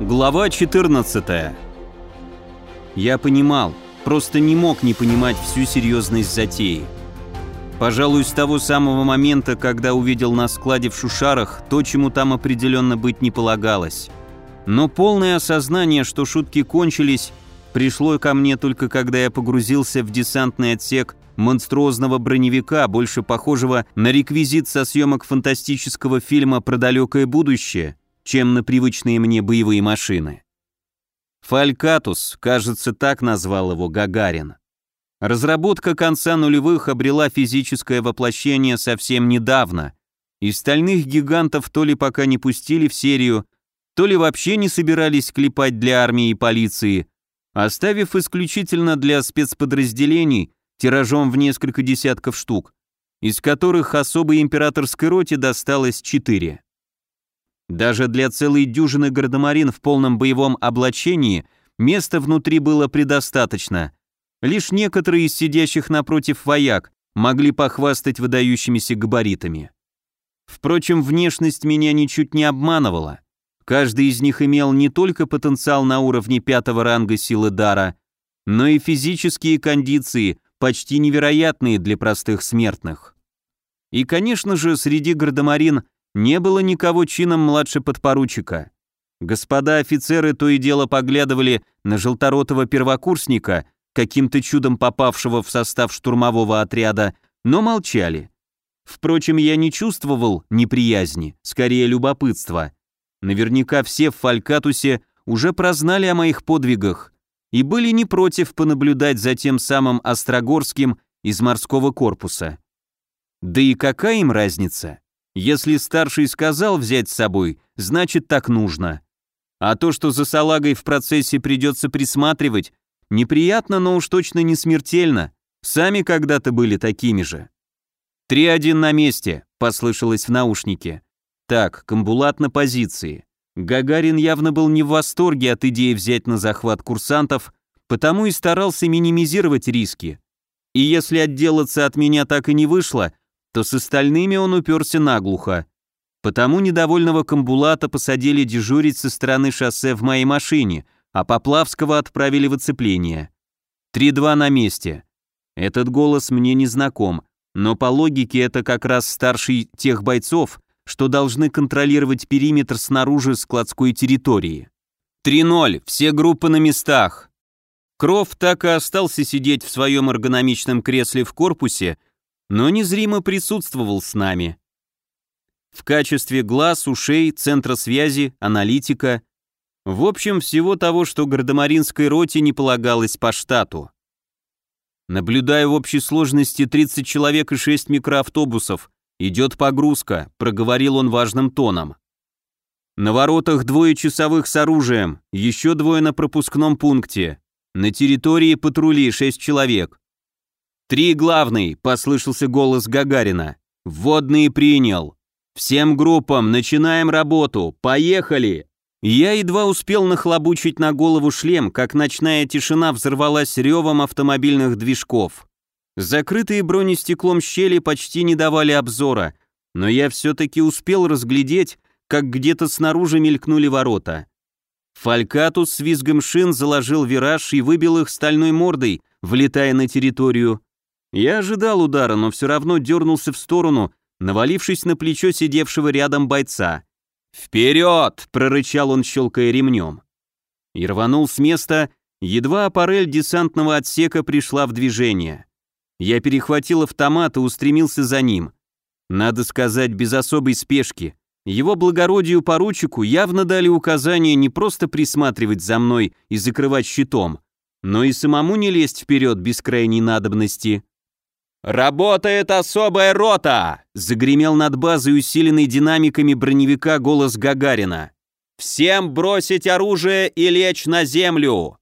Глава 14 Я понимал, просто не мог не понимать всю серьезность затеи. Пожалуй, с того самого момента, когда увидел на складе в Шушарах то, чему там определенно быть не полагалось. Но полное осознание, что шутки кончились, пришло ко мне только когда я погрузился в десантный отсек монструозного броневика, больше похожего на реквизит со съемок фантастического фильма про далекое будущее – чем на привычные мне боевые машины. Фалькатус, кажется, так назвал его Гагарин. Разработка конца нулевых обрела физическое воплощение совсем недавно, и стальных гигантов то ли пока не пустили в серию, то ли вообще не собирались клепать для армии и полиции, оставив исключительно для спецподразделений тиражом в несколько десятков штук, из которых особой императорской роте досталось четыре. Даже для целой дюжины гардемарин в полном боевом облачении места внутри было предостаточно. Лишь некоторые из сидящих напротив вояк могли похвастать выдающимися габаритами. Впрочем, внешность меня ничуть не обманывала. Каждый из них имел не только потенциал на уровне пятого ранга силы дара, но и физические кондиции, почти невероятные для простых смертных. И, конечно же, среди гардемарин не было никого чином младше подпоручика. Господа офицеры то и дело поглядывали на желторотого первокурсника, каким-то чудом попавшего в состав штурмового отряда, но молчали. Впрочем, я не чувствовал неприязни, скорее любопытства. Наверняка все в Фалькатусе уже прознали о моих подвигах и были не против понаблюдать за тем самым Острогорским из морского корпуса. Да и какая им разница? Если старший сказал взять с собой, значит так нужно. А то, что за салагой в процессе придется присматривать, неприятно, но уж точно не смертельно. Сами когда-то были такими же. «Три-один на месте», — послышалось в наушнике. Так, комбулат на позиции. Гагарин явно был не в восторге от идеи взять на захват курсантов, потому и старался минимизировать риски. И если отделаться от меня так и не вышло, то с остальными он уперся наглухо. Потому недовольного Камбулата посадили дежурить со стороны шоссе в моей машине, а Поплавского отправили в оцепление. 3-2 на месте. Этот голос мне не знаком, но по логике это как раз старший тех бойцов, что должны контролировать периметр снаружи складской территории. 3-0, все группы на местах. Кров так и остался сидеть в своем эргономичном кресле в корпусе, но незримо присутствовал с нами. В качестве глаз, ушей, центра связи, аналитика, в общем, всего того, что гардемаринской роте не полагалось по штату. Наблюдая в общей сложности 30 человек и 6 микроавтобусов, идет погрузка, проговорил он важным тоном. На воротах двое часовых с оружием, еще двое на пропускном пункте. На территории патрули 6 человек. «Три главный», — послышался голос Гагарина. «Вводный принял. Всем группам начинаем работу. Поехали!» Я едва успел нахлобучить на голову шлем, как ночная тишина взорвалась ревом автомобильных движков. Закрытые бронестеклом щели почти не давали обзора, но я все-таки успел разглядеть, как где-то снаружи мелькнули ворота. Фалькатус с визгом шин заложил вираж и выбил их стальной мордой, влетая на территорию, я ожидал удара, но все равно дернулся в сторону, навалившись на плечо сидевшего рядом бойца. «Вперед!» — прорычал он, щелкая ремнем. И рванул с места, едва аппарель десантного отсека пришла в движение. Я перехватил автомат и устремился за ним. Надо сказать, без особой спешки. Его благородию поручику явно дали указание не просто присматривать за мной и закрывать щитом, но и самому не лезть вперед без крайней надобности. «Работает особая рота!» — загремел над базой, усиленный динамиками броневика голос Гагарина. «Всем бросить оружие и лечь на землю!»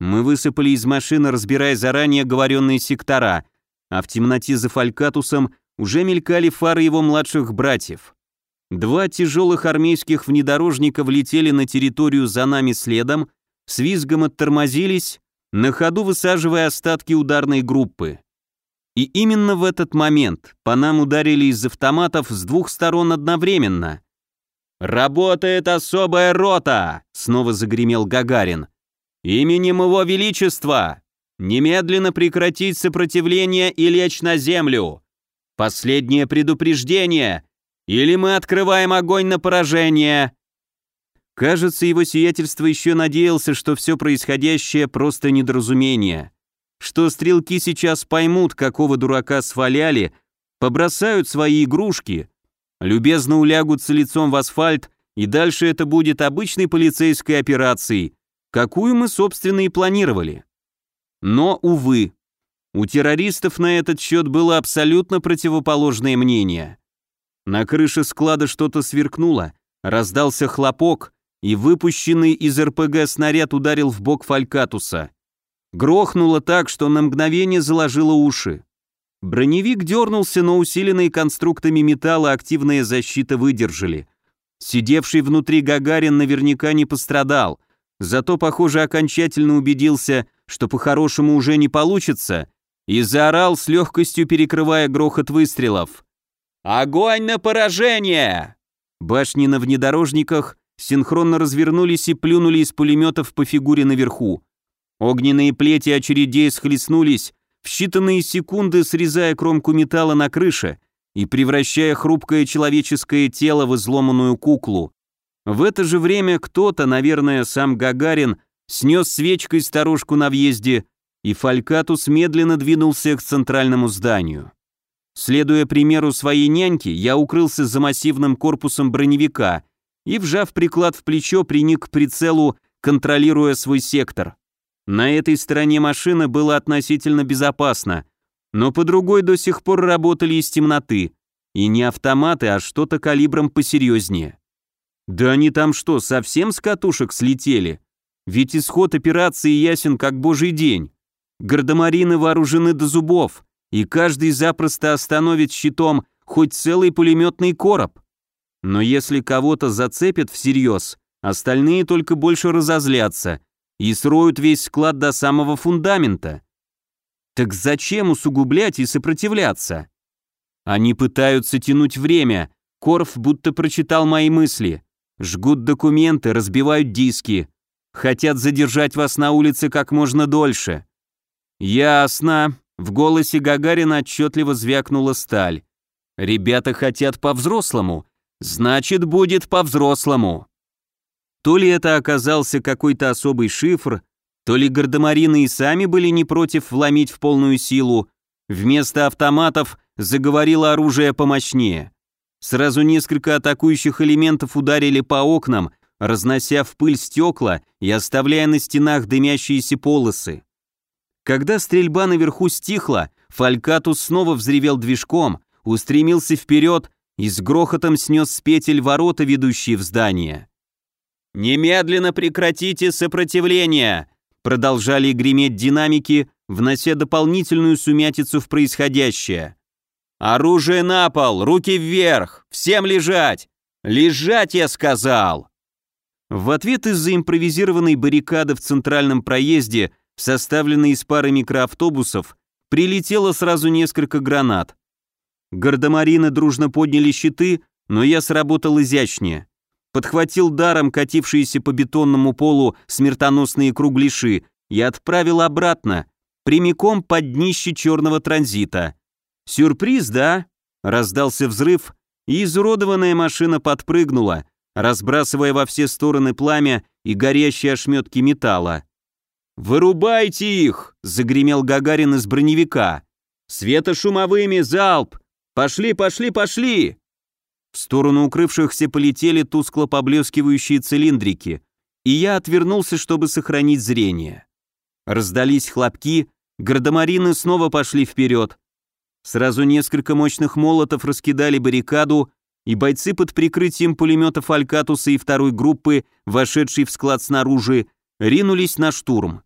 Мы высыпали из машины, разбирая заранее говоренные сектора, а в темноте за Фалькатусом уже мелькали фары его младших братьев. Два тяжелых армейских внедорожника влетели на территорию за нами следом, с визгом оттормозились, на ходу высаживая остатки ударной группы. И именно в этот момент по нам ударили из автоматов с двух сторон одновременно. «Работает особая рота!» — снова загремел Гагарин. «Именем Его Величества! Немедленно прекратить сопротивление и лечь на землю! Последнее предупреждение! Или мы открываем огонь на поражение!» Кажется, его сиятельство еще надеялся, что все происходящее просто недоразумение, что стрелки сейчас поймут, какого дурака сваляли, побросают свои игрушки любезно улягутся лицом в асфальт, и дальше это будет обычной полицейской операцией, какую мы, собственно, и планировали. Но, увы, у террористов на этот счет было абсолютно противоположное мнение. На крыше склада что-то сверкнуло, раздался хлопок, и выпущенный из РПГ снаряд ударил в бок Фалькатуса. Грохнуло так, что на мгновение заложило уши. Броневик дернулся, но усиленные конструктами металла активная защита выдержали. Сидевший внутри Гагарин наверняка не пострадал, зато, похоже, окончательно убедился, что по-хорошему уже не получится, и заорал с легкостью перекрывая грохот выстрелов. «Огонь на поражение!» Башни на внедорожниках синхронно развернулись и плюнули из пулеметов по фигуре наверху. Огненные плети очередей схлестнулись, в считанные секунды срезая кромку металла на крыше и превращая хрупкое человеческое тело в изломанную куклу. В это же время кто-то, наверное, сам Гагарин, снес свечкой старушку на въезде, и Фалькатус медленно двинулся к центральному зданию. Следуя примеру своей няньки, я укрылся за массивным корпусом броневика и, вжав приклад в плечо, приник к прицелу, контролируя свой сектор. На этой стороне машины было относительно безопасно, но по другой до сих пор работали из темноты. И не автоматы, а что-то калибром посерьезнее. Да они там что, совсем с катушек слетели? Ведь исход операции ясен как божий день. Гардемарины вооружены до зубов, и каждый запросто остановит щитом хоть целый пулеметный короб. Но если кого-то зацепят всерьез, остальные только больше разозлятся – и сроют весь склад до самого фундамента. Так зачем усугублять и сопротивляться? Они пытаются тянуть время, Корф будто прочитал мои мысли. Жгут документы, разбивают диски. Хотят задержать вас на улице как можно дольше. Ясно. В голосе Гагарина отчетливо звякнула сталь. Ребята хотят по-взрослому. Значит, будет по-взрослому. То ли это оказался какой-то особый шифр, то ли гардемарины и сами были не против вломить в полную силу. Вместо автоматов заговорило оружие помощнее. Сразу несколько атакующих элементов ударили по окнам, разнося в пыль стекла и оставляя на стенах дымящиеся полосы. Когда стрельба наверху стихла, Фалькатус снова взревел движком, устремился вперед и с грохотом снес с петель ворота, ведущие в здание. «Немедленно прекратите сопротивление!» Продолжали греметь динамики, внося дополнительную сумятицу в происходящее. «Оружие на пол! Руки вверх! Всем лежать! Лежать, я сказал!» В ответ из-за импровизированной баррикады в центральном проезде, составленной из пары микроавтобусов, прилетело сразу несколько гранат. Гардемарины дружно подняли щиты, но я сработал изящнее подхватил даром катившиеся по бетонному полу смертоносные кругляши и отправил обратно, прямиком под днище черного транзита. Сюрприз, да? Раздался взрыв, и изуродованная машина подпрыгнула, разбрасывая во все стороны пламя и горящие ошметки металла. «Вырубайте их!» — загремел Гагарин из броневика. «Светошумовыми залп! Пошли, пошли, пошли!» В сторону укрывшихся полетели тускло поблескивающие цилиндрики, и я отвернулся, чтобы сохранить зрение. Раздались хлопки, гардемарины снова пошли вперед. Сразу несколько мощных молотов раскидали баррикаду, и бойцы под прикрытием пулеметов Алькатуса и второй группы, вошедшей в склад снаружи, ринулись на штурм.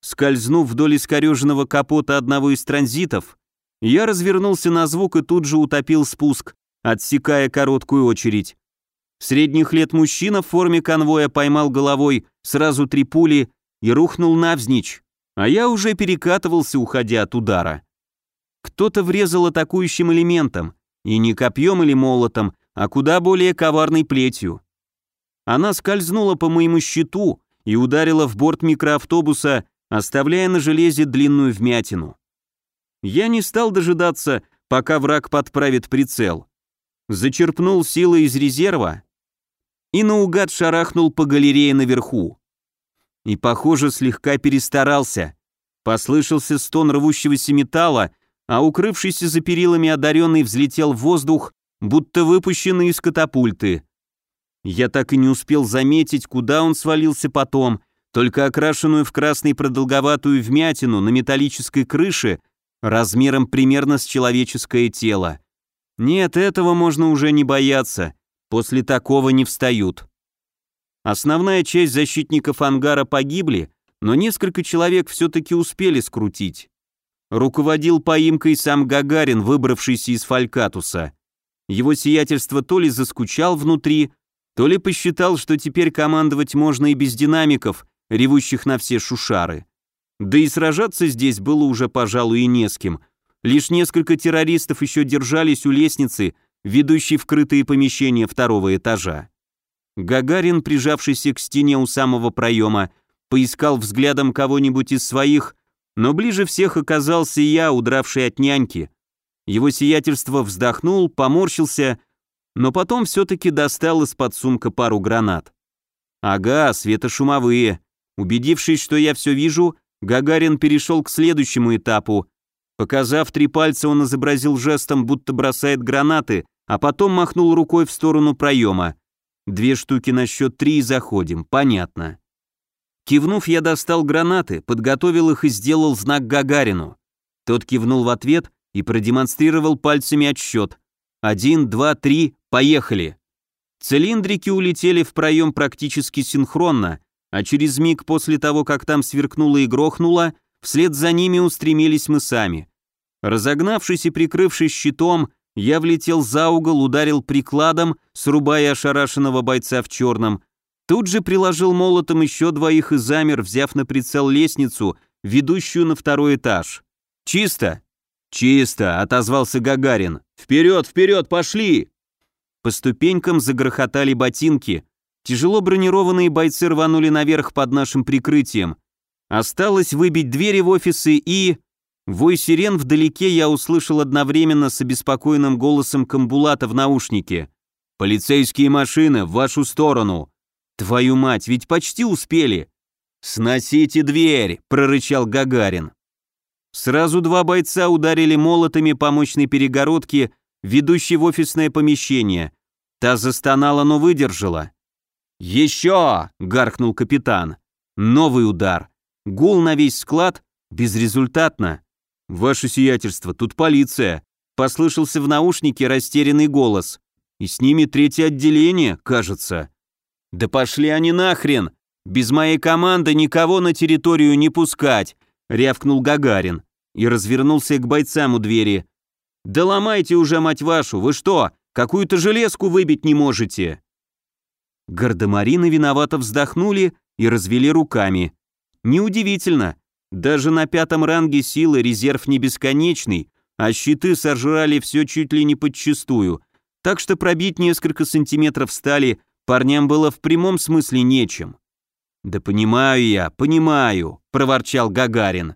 Скользнув вдоль искореженного капота одного из транзитов, я развернулся на звук и тут же утопил спуск, отсекая короткую очередь. Средних лет мужчина в форме конвоя поймал головой сразу три пули и рухнул навзничь, а я уже перекатывался, уходя от удара. Кто-то врезал атакующим элементом, и не копьем или молотом, а куда более коварной плетью. она скользнула по моему щиту и ударила в борт микроавтобуса, оставляя на железе длинную вмятину. Я не стал дожидаться, пока враг подправит прицел. Зачерпнул силы из резерва и наугад шарахнул по галерее наверху. И, похоже, слегка перестарался. Послышался стон рвущегося металла, а укрывшийся за перилами одаренный взлетел в воздух, будто выпущенный из катапульты. Я так и не успел заметить, куда он свалился потом, только окрашенную в красный продолговатую вмятину на металлической крыше размером примерно с человеческое тело. Нет, этого можно уже не бояться, после такого не встают. Основная часть защитников ангара погибли, но несколько человек все-таки успели скрутить. Руководил поимкой сам Гагарин, выбравшийся из Фалькатуса. Его сиятельство то ли заскучал внутри, то ли посчитал, что теперь командовать можно и без динамиков, ревущих на все шушары. Да и сражаться здесь было уже, пожалуй, и не с кем. Лишь несколько террористов еще держались у лестницы, ведущей в крытые помещения второго этажа. Гагарин, прижавшийся к стене у самого проема, поискал взглядом кого-нибудь из своих, но ближе всех оказался я, удравший от няньки. Его сиятельство вздохнул, поморщился но потом все-таки достал из-под сумка пару гранат. Ага, светошумовые. Убедившись, что я все вижу, Гагарин перешел к следующему этапу. Показав три пальца, он изобразил жестом, будто бросает гранаты, а потом махнул рукой в сторону проема. Две штуки на счет три и заходим, понятно. Кивнув, я достал гранаты, подготовил их и сделал знак Гагарину. Тот кивнул в ответ и продемонстрировал пальцами отсчет. Один, два, три, поехали. Цилиндрики улетели в проем практически синхронно, а через миг после того, как там сверкнуло и грохнуло, вслед за ними устремились мы сами. Разогнавшись и прикрывшись щитом, я влетел за угол, ударил прикладом, срубая ошарашенного бойца в черном. Тут же приложил молотом еще двоих и замер, взяв на прицел лестницу, ведущую на второй этаж. «Чисто!» «Чисто!» — отозвался Гагарин. «Вперед, вперед, пошли!» По ступенькам загрохотали ботинки. Тяжело бронированные бойцы рванули наверх под нашим прикрытием. Осталось выбить двери в офисы и... Вой сирен вдалеке я услышал одновременно с обеспокоенным голосом Камбулата в наушнике. «Полицейские машины, в вашу сторону!» «Твою мать, ведь почти успели!» «Сносите дверь!» — прорычал Гагарин. Сразу два бойца ударили молотами по мощной перегородке, ведущей в офисное помещение. Та застонала, но выдержала. «Еще!» — гаркнул капитан. Новый удар. Гул на весь склад. Безрезультатно. «Ваше сиятельство, тут полиция!» Послышался в наушнике растерянный голос. «И с ними третье отделение, кажется». «Да пошли они нахрен! Без моей команды никого на территорию не пускать!» — рявкнул Гагарин и развернулся к бойцам у двери. «Да ломайте уже, мать вашу, вы что, какую-то железку выбить не можете?» Гардемарины виновато вздохнули и развели руками. Неудивительно, даже на пятом ранге силы резерв не бесконечный, а щиты сожрали все чуть ли не подчистую, так что пробить несколько сантиметров стали парням было в прямом смысле нечем. «Да понимаю я, понимаю», — проворчал Гагарин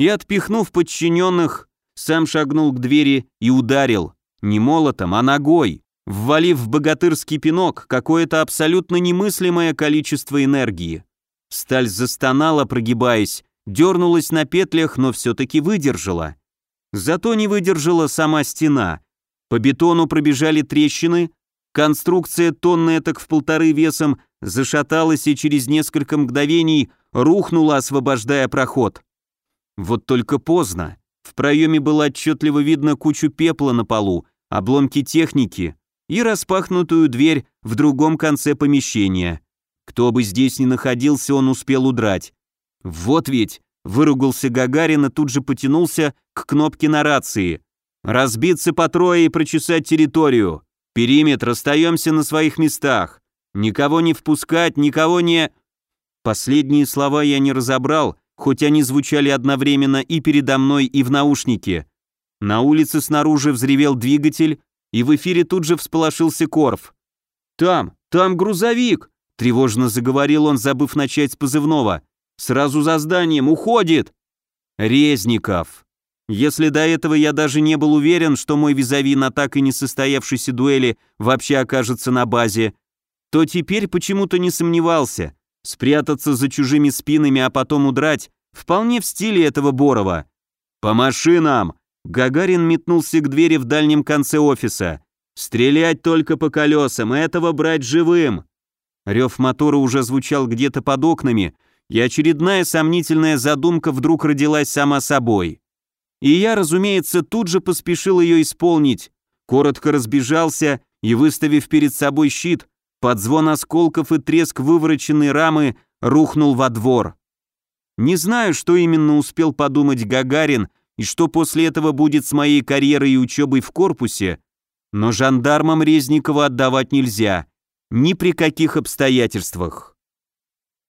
и, отпихнув подчиненных, сам шагнул к двери и ударил, не молотом, а ногой, ввалив в богатырский пинок какое-то абсолютно немыслимое количество энергии. Сталь застонала, прогибаясь, дернулась на петлях, но все-таки выдержала. Зато не выдержала сама стена. По бетону пробежали трещины, конструкция тонная так в полторы весом зашаталась и через несколько мгновений рухнула, освобождая проход. Вот только поздно. В проеме было отчетливо видно кучу пепла на полу, обломки техники и распахнутую дверь в другом конце помещения. Кто бы здесь ни находился, он успел удрать. Вот ведь, выругался Гагарин и тут же потянулся к кнопке на рации. «Разбиться по трое и прочесать территорию. Периметр, остаемся на своих местах. Никого не впускать, никого не...» Последние слова я не разобрал, хоть они звучали одновременно и передо мной, и в наушнике. На улице снаружи взревел двигатель, и в эфире тут же всполошился Корф. «Там, «Там грузовик!» — тревожно заговорил он, забыв начать с позывного. «Сразу за зданием, уходит!» «Резников!» Если до этого я даже не был уверен, что мой визави на так и не состоявшейся дуэли вообще окажется на базе, то теперь почему-то не сомневался. Спрятаться за чужими спинами, а потом удрать, вполне в стиле этого Борова. «По машинам!» Гагарин метнулся к двери в дальнем конце офиса. «Стрелять только по колесам, этого брать живым!» Рев мотора уже звучал где-то под окнами, и очередная сомнительная задумка вдруг родилась сама собой. И я, разумеется, тут же поспешил ее исполнить, коротко разбежался и, выставив перед собой щит, под звон осколков и треск вывороченной рамы рухнул во двор. Не знаю, что именно успел подумать Гагарин и что после этого будет с моей карьерой и учебой в корпусе, но жандармам Резникова отдавать нельзя, ни при каких обстоятельствах.